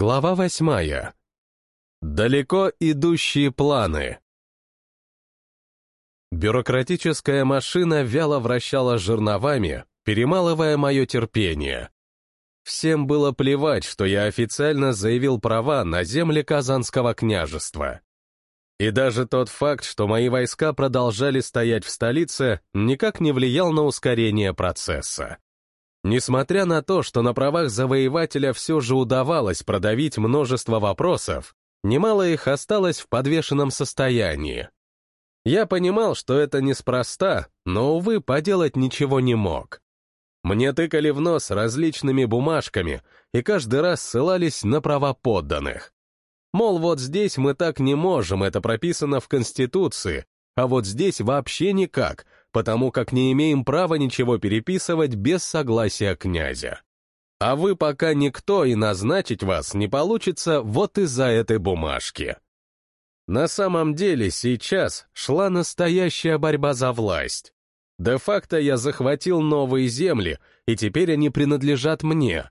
Глава восьмая. Далеко идущие планы. Бюрократическая машина вяло вращала жерновами, перемалывая мое терпение. Всем было плевать, что я официально заявил права на земли Казанского княжества. И даже тот факт, что мои войска продолжали стоять в столице, никак не влиял на ускорение процесса. Несмотря на то, что на правах завоевателя все же удавалось продавить множество вопросов, немало их осталось в подвешенном состоянии. Я понимал, что это неспроста, но, увы, поделать ничего не мог. Мне тыкали в нос различными бумажками и каждый раз ссылались на права подданных. Мол, вот здесь мы так не можем, это прописано в Конституции, а вот здесь вообще никак, потому как не имеем права ничего переписывать без согласия князя. А вы пока никто, и назначить вас не получится вот из-за этой бумажки. На самом деле сейчас шла настоящая борьба за власть. Де-факто я захватил новые земли, и теперь они принадлежат мне.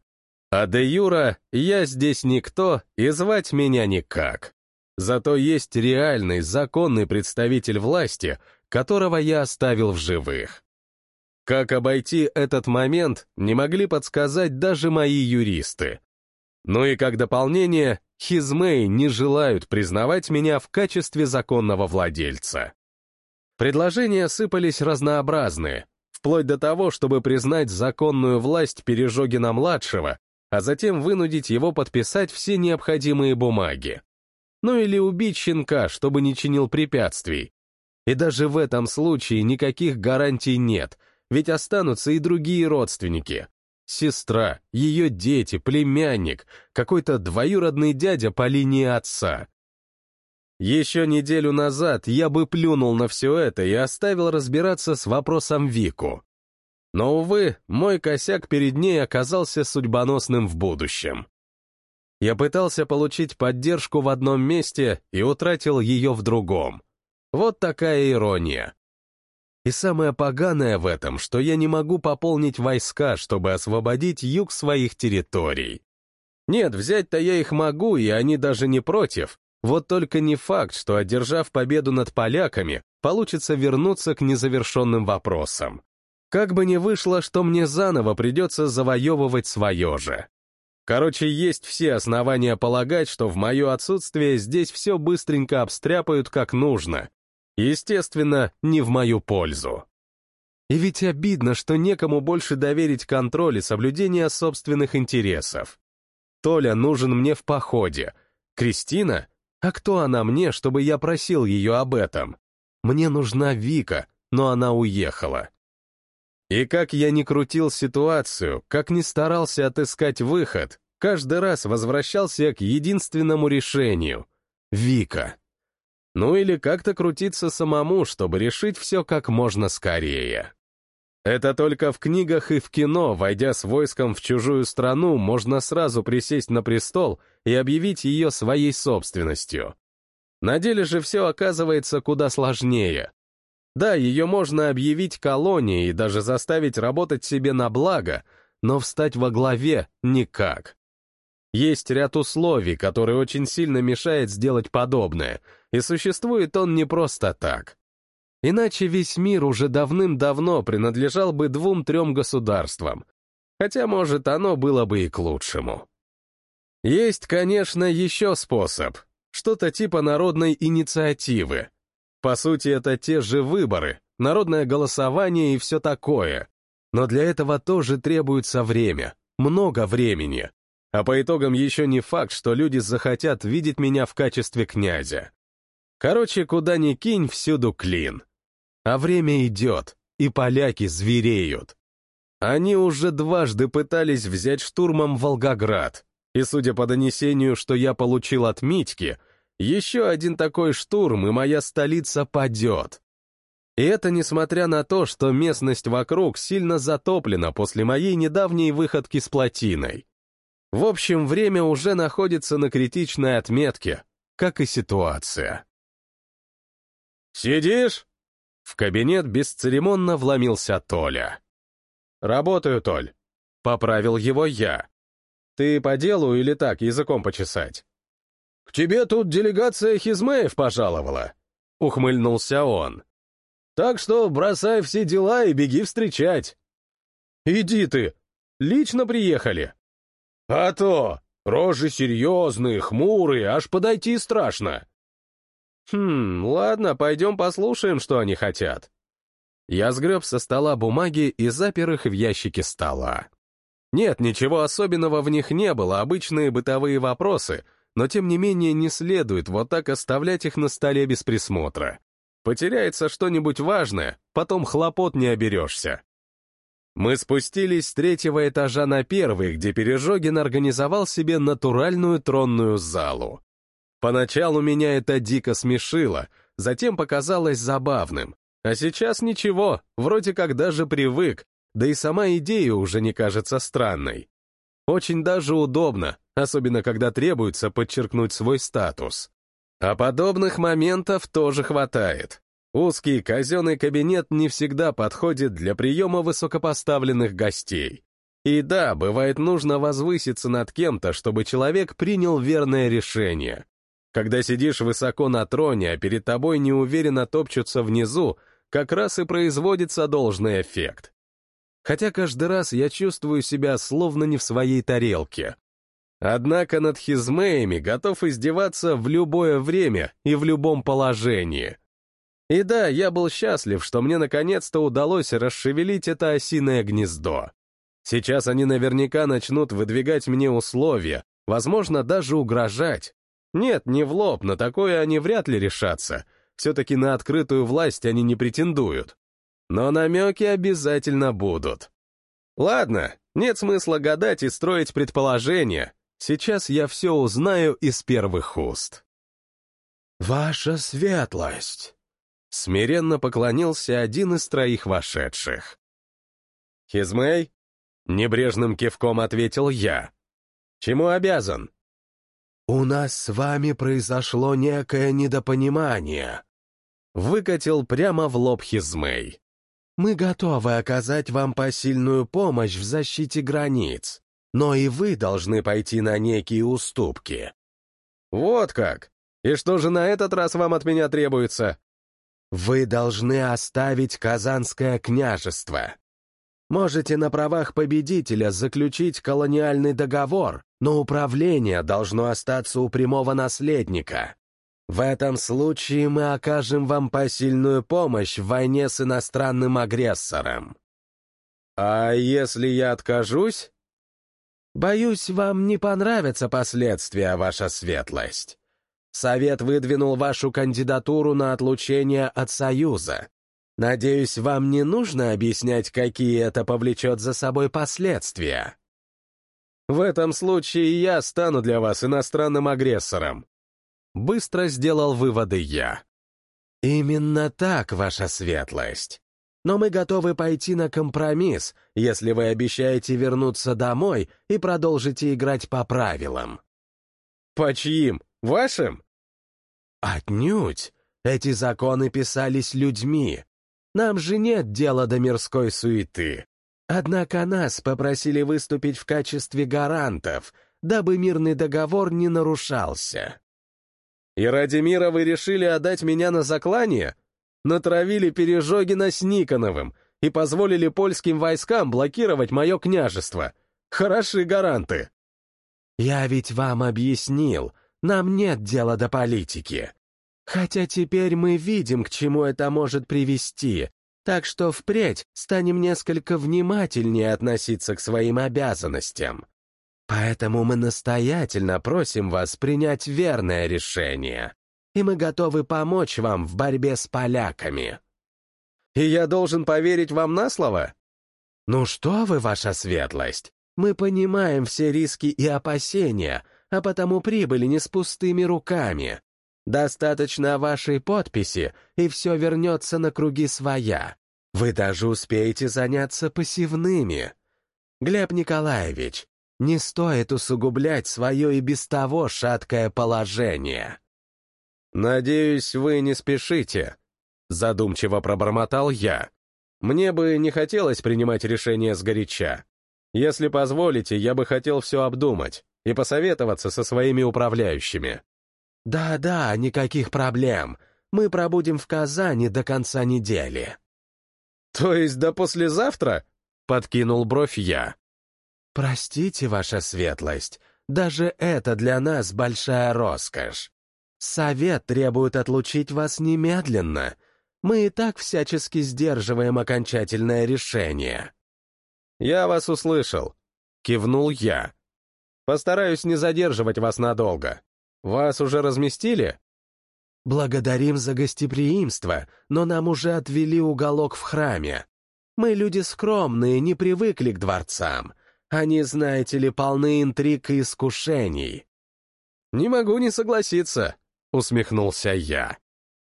А де-юра я здесь никто, и звать меня никак. Зато есть реальный, законный представитель власти, которого я оставил в живых. Как обойти этот момент, не могли подсказать даже мои юристы. Ну и как дополнение, Хизмей не желают признавать меня в качестве законного владельца. Предложения сыпались разнообразные, вплоть до того, чтобы признать законную власть Пережогина-младшего, а затем вынудить его подписать все необходимые бумаги. Ну или убить щенка, чтобы не чинил препятствий, и даже в этом случае никаких гарантий нет, ведь останутся и другие родственники. Сестра, ее дети, племянник, какой-то двоюродный дядя по линии отца. Еще неделю назад я бы плюнул на все это и оставил разбираться с вопросом Вику. Но, увы, мой косяк перед ней оказался судьбоносным в будущем. Я пытался получить поддержку в одном месте и утратил ее в другом. Вот такая ирония. И самое поганое в этом, что я не могу пополнить войска, чтобы освободить юг своих территорий. Нет, взять-то я их могу, и они даже не против. Вот только не факт, что, одержав победу над поляками, получится вернуться к незавершенным вопросам. Как бы ни вышло, что мне заново придется завоевывать свое же. Короче, есть все основания полагать, что в мое отсутствие здесь все быстренько обстряпают как нужно, Естественно, не в мою пользу. И ведь обидно, что некому больше доверить контроль и соблюдение собственных интересов. Толя нужен мне в походе. Кристина? А кто она мне, чтобы я просил ее об этом? Мне нужна Вика, но она уехала. И как я ни крутил ситуацию, как ни старался отыскать выход, каждый раз возвращался к единственному решению — Вика. Ну или как-то крутиться самому, чтобы решить все как можно скорее. Это только в книгах и в кино, войдя с войском в чужую страну, можно сразу присесть на престол и объявить ее своей собственностью. На деле же все оказывается куда сложнее. Да, ее можно объявить колонией и даже заставить работать себе на благо, но встать во главе никак. Есть ряд условий, которые очень сильно мешает сделать подобное, и существует он не просто так. Иначе весь мир уже давным-давно принадлежал бы двум-трем государствам, хотя, может, оно было бы и к лучшему. Есть, конечно, еще способ, что-то типа народной инициативы. По сути, это те же выборы, народное голосование и все такое. Но для этого тоже требуется время, много времени. А по итогам еще не факт, что люди захотят видеть меня в качестве князя. Короче, куда ни кинь, всюду клин. А время идет, и поляки звереют. Они уже дважды пытались взять штурмом Волгоград, и, судя по донесению, что я получил от Митьки, еще один такой штурм, и моя столица падет. И это несмотря на то, что местность вокруг сильно затоплена после моей недавней выходки с плотиной. В общем, время уже находится на критичной отметке, как и ситуация. «Сидишь?» В кабинет бесцеремонно вломился Толя. «Работаю, Толь», — поправил его я. Ты по делу или так, языком почесать?» «К тебе тут делегация Хизмеев пожаловала», — ухмыльнулся он. «Так что бросай все дела и беги встречать». «Иди ты! Лично приехали?» «А то! Рожи серьезные, хмурые, аж подойти страшно». «Хм, ладно, пойдем послушаем, что они хотят». Я сгреб со стола бумаги и запер их в ящике стола. Нет, ничего особенного в них не было, обычные бытовые вопросы, но тем не менее не следует вот так оставлять их на столе без присмотра. Потеряется что-нибудь важное, потом хлопот не оберешься. Мы спустились с третьего этажа на первый, где Пережогин организовал себе натуральную тронную залу. Поначалу меня это дико смешило, затем показалось забавным. А сейчас ничего, вроде как даже привык, да и сама идея уже не кажется странной. Очень даже удобно, особенно когда требуется подчеркнуть свой статус. А подобных моментов тоже хватает. Узкий казенный кабинет не всегда подходит для приема высокопоставленных гостей. И да, бывает нужно возвыситься над кем-то, чтобы человек принял верное решение. Когда сидишь высоко на троне, а перед тобой неуверенно топчутся внизу, как раз и производится должный эффект. Хотя каждый раз я чувствую себя словно не в своей тарелке. Однако над хизмеями готов издеваться в любое время и в любом положении. И да, я был счастлив, что мне наконец-то удалось расшевелить это осиное гнездо. Сейчас они наверняка начнут выдвигать мне условия, возможно, даже угрожать. Нет, не в лоб, на такое они вряд ли решатся — все-таки на открытую власть они не претендуют. Но намеки обязательно будут. Ладно, нет смысла гадать и строить предположения. Сейчас я все узнаю из первых уст. «Ваша светлость!» Смиренно поклонился один из троих вошедших. «Хизмей?» — небрежным кивком ответил я. «Чему обязан?» «У нас с вами произошло некое недопонимание», выкатил прямо в лоб Хизмей. «Мы готовы оказать вам посильную помощь в защите границ, но и вы должны пойти на некие уступки». «Вот как! И что же на этот раз вам от меня требуется?» «Вы должны оставить Казанское княжество. Можете на правах победителя заключить колониальный договор, но управление должно остаться у прямого наследника. В этом случае мы окажем вам посильную помощь в войне с иностранным агрессором. А если я откажусь? Боюсь, вам не понравятся последствия, ваша светлость. Совет выдвинул вашу кандидатуру на отлучение от Союза. Надеюсь, вам не нужно объяснять, какие это повлечет за собой последствия. В этом случае я стану для вас иностранным агрессором. Быстро сделал выводы я. «Именно так, ваша светлость. Но мы готовы пойти на компромисс, если вы обещаете вернуться домой и продолжите играть по правилам». «По чьим? Вашим?» «Отнюдь. Эти законы писались людьми. Нам же нет дела до мирской суеты. Однако нас попросили выступить в качестве гарантов, дабы мирный договор не нарушался. И ради мира вы решили отдать меня на заклание? Натравили Пережогина с Никоновым и позволили польским войскам блокировать мое княжество. Хороши гаранты. Я ведь вам объяснил, нам нет дела до политики. Хотя теперь мы видим, к чему это может привести, так что впредь станем несколько внимательнее относиться к своим обязанностям. Поэтому мы настоятельно просим вас принять верное решение, и мы готовы помочь вам в борьбе с поляками. И я должен поверить вам на слово? Ну что вы, ваша светлость, мы понимаем все риски и опасения, а потому прибыли не с пустыми руками. Достаточно вашей подписи, и все вернется на круги своя. Вы даже успеете заняться посевными. Глеб Николаевич, не стоит усугублять свое и без того шаткое положение. «Надеюсь, вы не спешите», — задумчиво пробормотал я. «Мне бы не хотелось принимать решение сгоряча. Если позволите, я бы хотел все обдумать и посоветоваться со своими управляющими. Да-да, никаких проблем. Мы пробудем в Казани до конца недели. То есть до послезавтра? Подкинул бровь я. Простите, ваша светлость, даже это для нас большая роскошь. Совет требует отлучить вас немедленно. Мы и так всячески сдерживаем окончательное решение. Я вас услышал. Кивнул я. Постараюсь не задерживать вас надолго. Вас уже разместили? Благодарим за гостеприимство, но нам уже отвели уголок в храме. Мы люди скромные, не привыкли к дворцам. Они, знаете ли, полны интриг и искушений. «Не могу не согласиться», — усмехнулся я.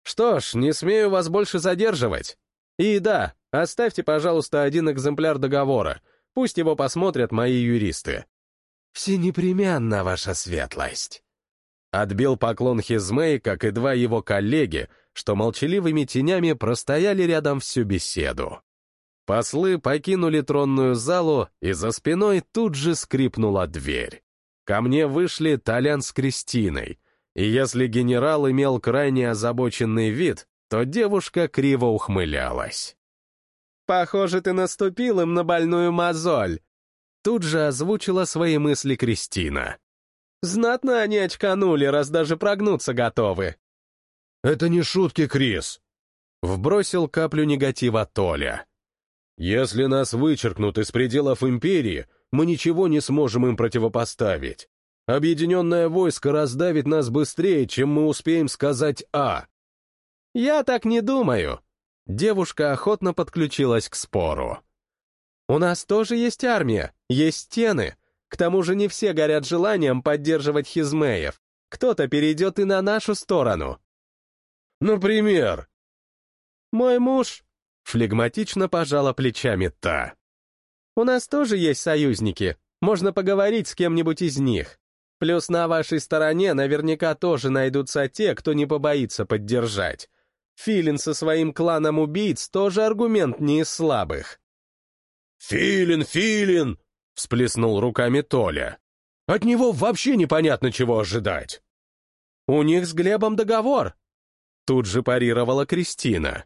«Что ж, не смею вас больше задерживать. И да, оставьте, пожалуйста, один экземпляр договора. Пусть его посмотрят мои юристы». «Все непременно, ваша светлость». Отбил поклон Хизмей, как и два его коллеги, что молчаливыми тенями простояли рядом всю беседу. Послы покинули тронную залу, и за спиной тут же скрипнула дверь. Ко мне вышли Толян с Кристиной, и если генерал имел крайне озабоченный вид, то девушка криво ухмылялась. «Похоже, ты наступил им на больную мозоль», тут же озвучила свои мысли Кристина. Знатно они очканули, раз даже прогнуться готовы. «Это не шутки, Крис!» Вбросил каплю негатива Толя. «Если нас вычеркнут из пределов империи, мы ничего не сможем им противопоставить. Объединенное войско раздавит нас быстрее, чем мы успеем сказать «А». «Я так не думаю». Девушка охотно подключилась к спору. «У нас тоже есть армия, есть стены, к тому же не все горят желанием поддерживать хизмеев. Кто-то перейдет и на нашу сторону. Например? Мой муж флегматично пожала плечами та. У нас тоже есть союзники. Можно поговорить с кем-нибудь из них. Плюс на вашей стороне наверняка тоже найдутся те, кто не побоится поддержать. Филин со своим кланом убийц тоже аргумент не из слабых. «Филин, Филин!» — всплеснул руками Толя. «От него вообще непонятно, чего ожидать». «У них с Глебом договор», — тут же парировала Кристина.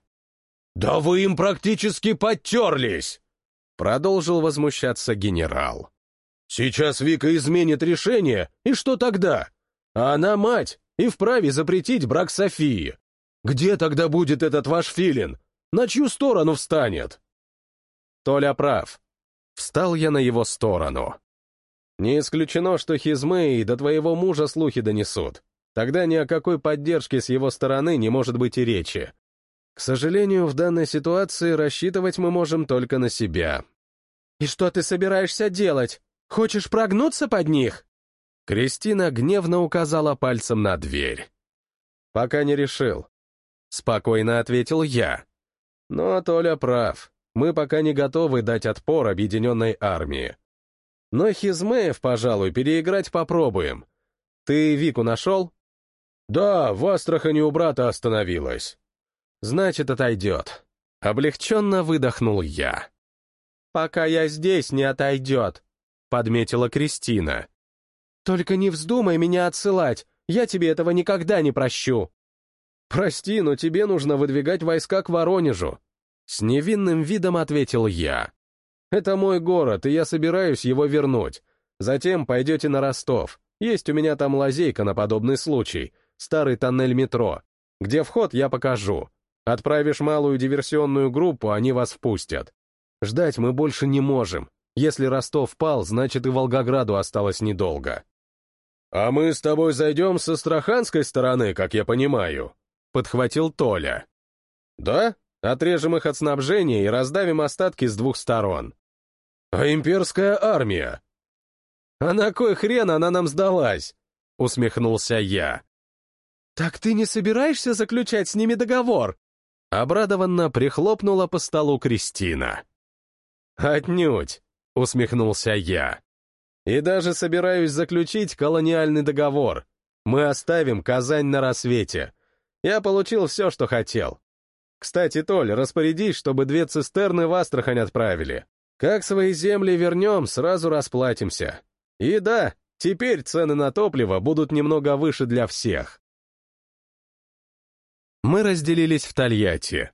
«Да вы им практически подтерлись!» — продолжил возмущаться генерал. «Сейчас Вика изменит решение, и что тогда? А она мать и вправе запретить брак Софии. Где тогда будет этот ваш филин? На чью сторону встанет?» Толя прав. Встал я на его сторону. Не исключено, что Хизмей до твоего мужа слухи донесут. Тогда ни о какой поддержке с его стороны не может быть и речи. К сожалению, в данной ситуации рассчитывать мы можем только на себя. «И что ты собираешься делать? Хочешь прогнуться под них?» Кристина гневно указала пальцем на дверь. «Пока не решил», — спокойно ответил я. Но Толя прав мы пока не готовы дать отпор объединенной армии. Но Хизмеев, пожалуй, переиграть попробуем. Ты Вику нашел? Да, в Астрахани у брата остановилась. Значит, отойдет. Облегченно выдохнул я. Пока я здесь, не отойдет, подметила Кристина. Только не вздумай меня отсылать, я тебе этого никогда не прощу. Прости, но тебе нужно выдвигать войска к Воронежу. С невинным видом ответил я. «Это мой город, и я собираюсь его вернуть. Затем пойдете на Ростов. Есть у меня там лазейка на подобный случай. Старый тоннель метро. Где вход, я покажу. Отправишь малую диверсионную группу, они вас впустят. Ждать мы больше не можем. Если Ростов пал, значит и Волгограду осталось недолго». «А мы с тобой зайдем со Астраханской стороны, как я понимаю», — подхватил Толя. «Да? Отрежем их от снабжения и раздавим остатки с двух сторон. А имперская армия? А на кой хрен она нам сдалась? Усмехнулся я. Так ты не собираешься заключать с ними договор? Обрадованно прихлопнула по столу Кристина. Отнюдь, усмехнулся я. И даже собираюсь заключить колониальный договор. Мы оставим Казань на рассвете. Я получил все, что хотел. Кстати, Толь, распорядись, чтобы две цистерны в Астрахань отправили. Как свои земли вернем, сразу расплатимся. И да, теперь цены на топливо будут немного выше для всех. Мы разделились в Тольятти.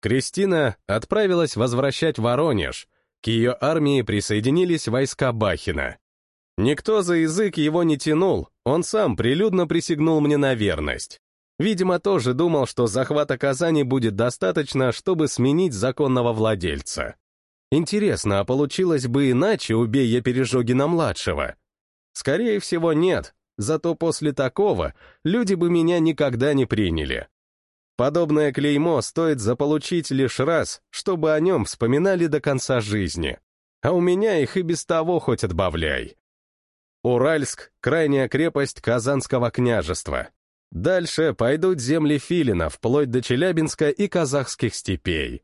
Кристина отправилась возвращать Воронеж. К ее армии присоединились войска Бахина. Никто за язык его не тянул, он сам прилюдно присягнул мне на верность. Видимо, тоже думал, что захвата Казани будет достаточно, чтобы сменить законного владельца. Интересно, а получилось бы иначе, убей я Пережогина-младшего? Скорее всего, нет, зато после такого люди бы меня никогда не приняли. Подобное клеймо стоит заполучить лишь раз, чтобы о нем вспоминали до конца жизни. А у меня их и без того хоть отбавляй. Уральск — крайняя крепость Казанского княжества. Дальше пойдут земли Филина, вплоть до Челябинска и казахских степей.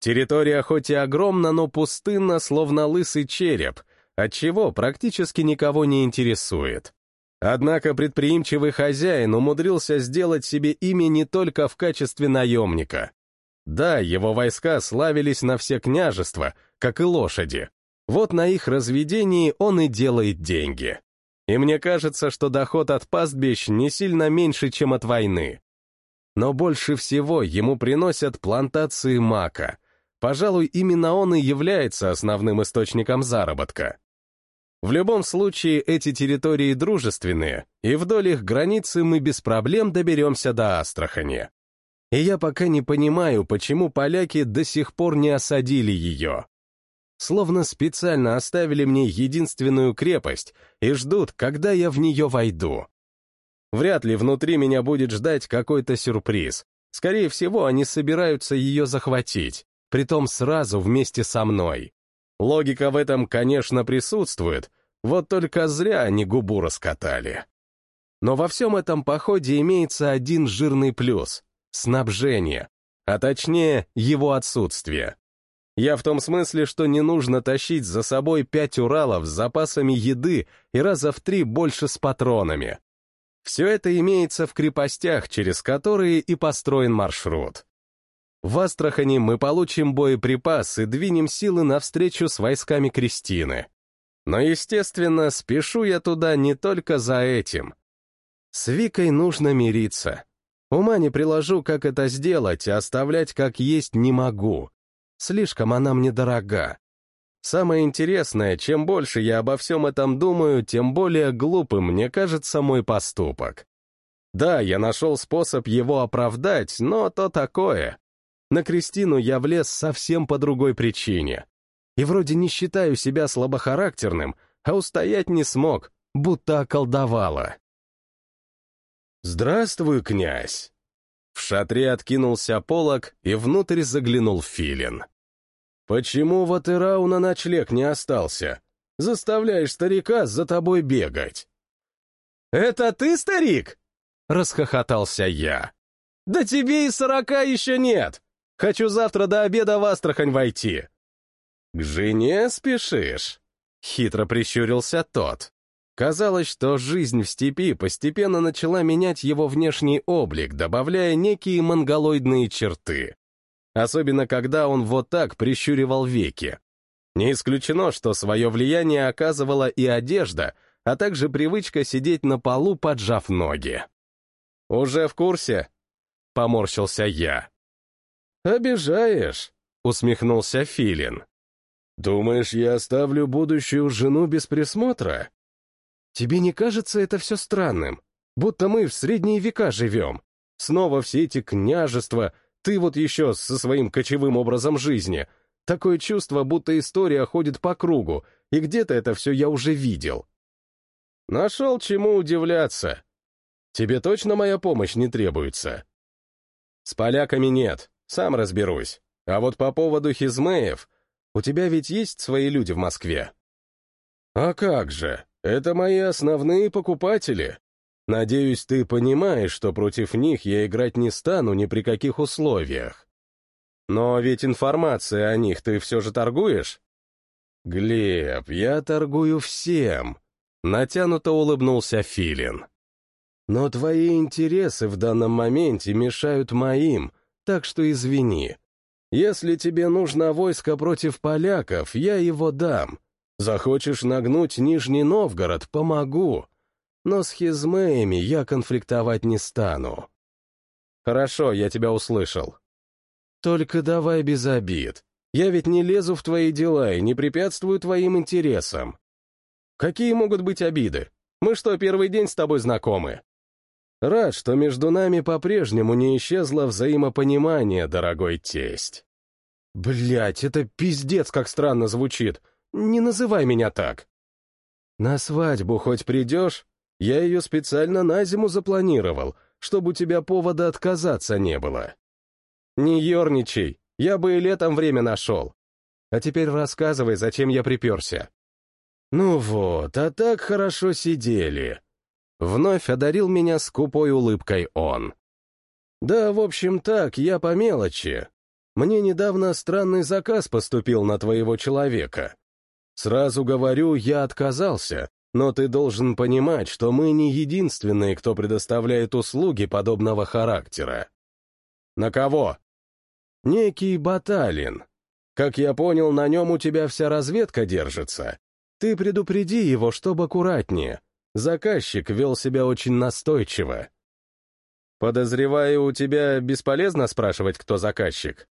Территория хоть и огромна, но пустынна, словно лысый череп, отчего практически никого не интересует. Однако предприимчивый хозяин умудрился сделать себе имя не только в качестве наемника. Да, его войска славились на все княжества, как и лошади. Вот на их разведении он и делает деньги. И мне кажется, что доход от пастбищ не сильно меньше, чем от войны. Но больше всего ему приносят плантации мака. Пожалуй, именно он и является основным источником заработка. В любом случае, эти территории дружественные, и вдоль их границы мы без проблем доберемся до Астрахани. И я пока не понимаю, почему поляки до сих пор не осадили ее. Словно специально оставили мне единственную крепость и ждут, когда я в нее войду. Вряд ли внутри меня будет ждать какой-то сюрприз. Скорее всего, они собираются ее захватить, притом сразу вместе со мной. Логика в этом, конечно, присутствует, вот только зря они губу раскатали. Но во всем этом походе имеется один жирный плюс — снабжение, а точнее, его отсутствие. Я в том смысле, что не нужно тащить за собой пять Уралов с запасами еды и раза в три больше с патронами. Все это имеется в крепостях, через которые и построен маршрут. В Астрахани мы получим боеприпас и двинем силы навстречу с войсками Кристины. Но, естественно, спешу я туда не только за этим. С Викой нужно мириться. Ума не приложу, как это сделать, а оставлять как есть не могу. Слишком она мне дорога. Самое интересное, чем больше я обо всем этом думаю, тем более глупым мне кажется мой поступок. Да, я нашел способ его оправдать, но то такое. На Кристину я влез совсем по другой причине. И вроде не считаю себя слабохарактерным, а устоять не смог, будто околдовала. «Здравствуй, князь!» В шатре откинулся полог, и внутрь заглянул филин. «Почему в Атерау на ночлег не остался? Заставляешь старика за тобой бегать». «Это ты, старик?» — расхохотался я. «Да тебе и сорока еще нет! Хочу завтра до обеда в Астрахань войти». «К жене спешишь?» — хитро прищурился тот. Казалось, что жизнь в степи постепенно начала менять его внешний облик, добавляя некие монголоидные черты. Особенно, когда он вот так прищуривал веки. Не исключено, что свое влияние оказывала и одежда, а также привычка сидеть на полу, поджав ноги. «Уже в курсе?» — поморщился я. «Обижаешь», — усмехнулся Филин. «Думаешь, я оставлю будущую жену без присмотра?» «Тебе не кажется это все странным? Будто мы в средние века живем. Снова все эти княжества, ты вот еще со своим кочевым образом жизни. Такое чувство, будто история ходит по кругу, и где-то это все я уже видел». «Нашел чему удивляться. Тебе точно моя помощь не требуется?» «С поляками нет, сам разберусь. А вот по поводу хизмеев, у тебя ведь есть свои люди в Москве? А как же, это мои основные покупатели. Надеюсь, ты понимаешь, что против них я играть не стану ни при каких условиях. Но ведь информация о них ты все же торгуешь? Глеб, я торгую всем. Натянуто улыбнулся Филин. Но твои интересы в данном моменте мешают моим, так что извини. Если тебе нужно войско против поляков, я его дам. Захочешь нагнуть Нижний Новгород — помогу. Но с хизмеями я конфликтовать не стану. Хорошо, я тебя услышал. Только давай без обид. Я ведь не лезу в твои дела и не препятствую твоим интересам. Какие могут быть обиды? Мы что, первый день с тобой знакомы? Рад, что между нами по-прежнему не исчезло взаимопонимание, дорогой тесть. Блять, это пиздец как странно звучит. Не называй меня так. На свадьбу хоть придешь? Я ее специально на зиму запланировал, чтобы у тебя повода отказаться не было. Не ерничай, я бы и летом время нашел. А теперь рассказывай, зачем я приперся. Ну вот, а так хорошо сидели. Вновь одарил меня скупой улыбкой он. Да, в общем так, я по мелочи. Мне недавно странный заказ поступил на твоего человека. Сразу говорю, я отказался, но ты должен понимать, что мы не единственные, кто предоставляет услуги подобного характера. На кого? Некий Баталин. Как я понял, на нем у тебя вся разведка держится. Ты предупреди его, чтобы аккуратнее. Заказчик вел себя очень настойчиво. Подозреваю, у тебя бесполезно спрашивать, кто заказчик.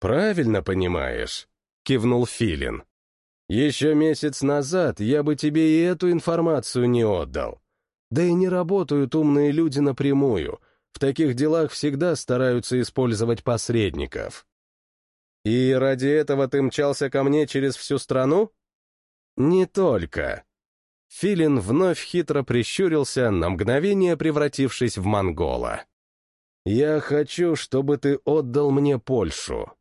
Правильно понимаешь, кивнул Филин. Еще месяц назад я бы тебе и эту информацию не отдал. Да и не работают умные люди напрямую. В таких делах всегда стараются использовать посредников. И ради этого ты мчался ко мне через всю страну? Не только. Филин вновь хитро прищурился, на мгновение превратившись в монгола. «Я хочу, чтобы ты отдал мне Польшу».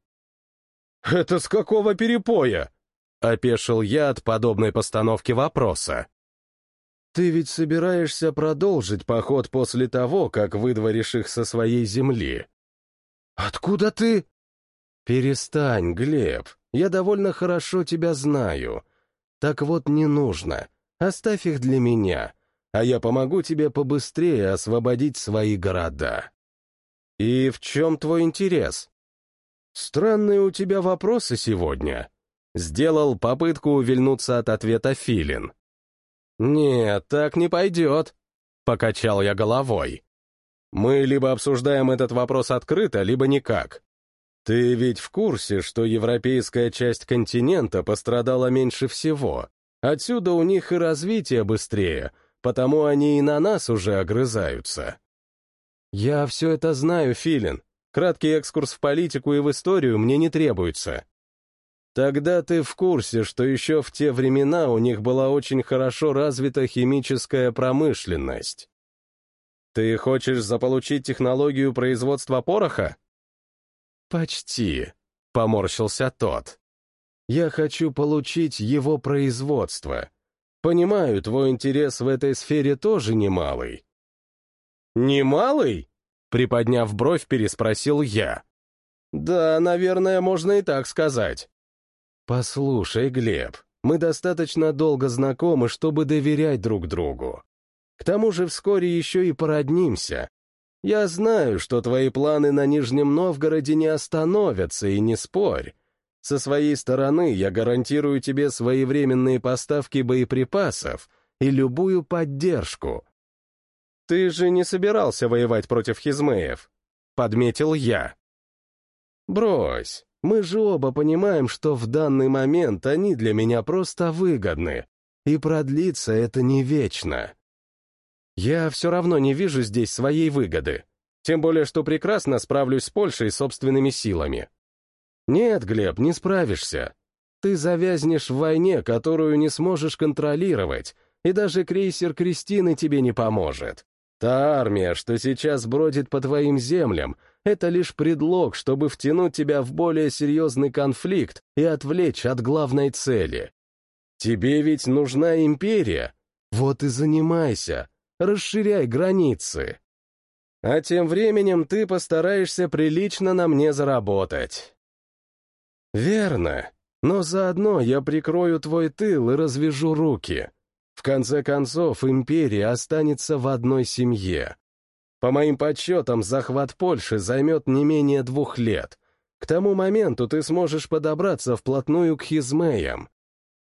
«Это с какого перепоя?» — опешил я от подобной постановки вопроса. «Ты ведь собираешься продолжить поход после того, как выдворишь их со своей земли?» «Откуда ты?» «Перестань, Глеб, я довольно хорошо тебя знаю. Так вот не нужно. Оставь их для меня, а я помогу тебе побыстрее освободить свои города. И в чем твой интерес? Странные у тебя вопросы сегодня. Сделал попытку увильнуться от ответа Филин. Нет, так не пойдет. Покачал я головой. Мы либо обсуждаем этот вопрос открыто, либо никак. Ты ведь в курсе, что европейская часть континента пострадала меньше всего, Отсюда у них и развитие быстрее, потому они и на нас уже огрызаются. Я все это знаю, Филин. Краткий экскурс в политику и в историю мне не требуется. Тогда ты в курсе, что еще в те времена у них была очень хорошо развита химическая промышленность. Ты хочешь заполучить технологию производства пороха? Почти, поморщился тот. Я хочу получить его производство. Понимаю, твой интерес в этой сфере тоже немалый. Немалый? Приподняв бровь, переспросил я. Да, наверное, можно и так сказать. Послушай, Глеб, мы достаточно долго знакомы, чтобы доверять друг другу. К тому же вскоре еще и породнимся. Я знаю, что твои планы на Нижнем Новгороде не остановятся, и не спорь. Со своей стороны я гарантирую тебе своевременные поставки боеприпасов и любую поддержку. Ты же не собирался воевать против хизмеев, подметил я. Брось, мы же оба понимаем, что в данный момент они для меня просто выгодны, и продлится это не вечно. Я все равно не вижу здесь своей выгоды, тем более что прекрасно справлюсь с Польшей собственными силами. Нет, Глеб, не справишься. Ты завязнешь в войне, которую не сможешь контролировать, и даже крейсер Кристины тебе не поможет. Та армия, что сейчас бродит по твоим землям, это лишь предлог, чтобы втянуть тебя в более серьезный конфликт и отвлечь от главной цели. Тебе ведь нужна империя. Вот и занимайся, расширяй границы. А тем временем ты постараешься прилично на мне заработать. «Верно. Но заодно я прикрою твой тыл и развяжу руки. В конце концов, империя останется в одной семье. По моим подсчетам, захват Польши займет не менее двух лет. К тому моменту ты сможешь подобраться вплотную к хизмеям.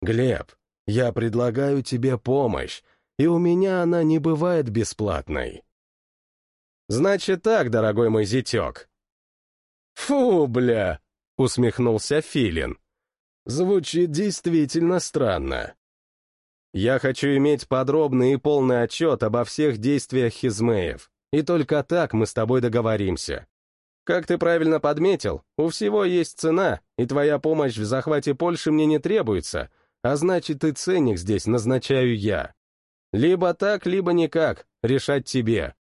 Глеб, я предлагаю тебе помощь, и у меня она не бывает бесплатной. Значит так, дорогой мой зятек. Фу, бля, усмехнулся Филин. Звучит действительно странно. Я хочу иметь подробный и полный отчет обо всех действиях Хизмеев, и только так мы с тобой договоримся. Как ты правильно подметил, у всего есть цена, и твоя помощь в захвате Польши мне не требуется, а значит и ценник здесь назначаю я. Либо так, либо никак, решать тебе.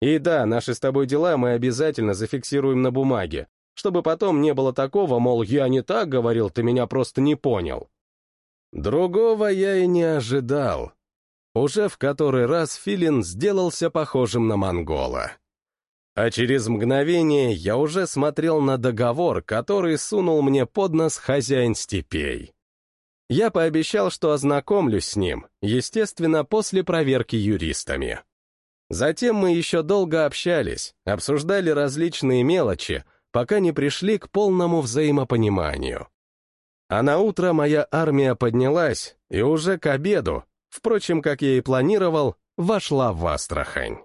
И да, наши с тобой дела мы обязательно зафиксируем на бумаге, чтобы потом не было такого, мол, я не так говорил, ты меня просто не понял. Другого я и не ожидал. Уже в который раз Филин сделался похожим на монгола. А через мгновение я уже смотрел на договор, который сунул мне под нос хозяин степей. Я пообещал, что ознакомлюсь с ним, естественно, после проверки юристами. Затем мы еще долго общались, обсуждали различные мелочи, пока не пришли к полному взаимопониманию. А на утро моя армия поднялась, и уже к обеду, впрочем, как я и планировал, вошла в Астрахань.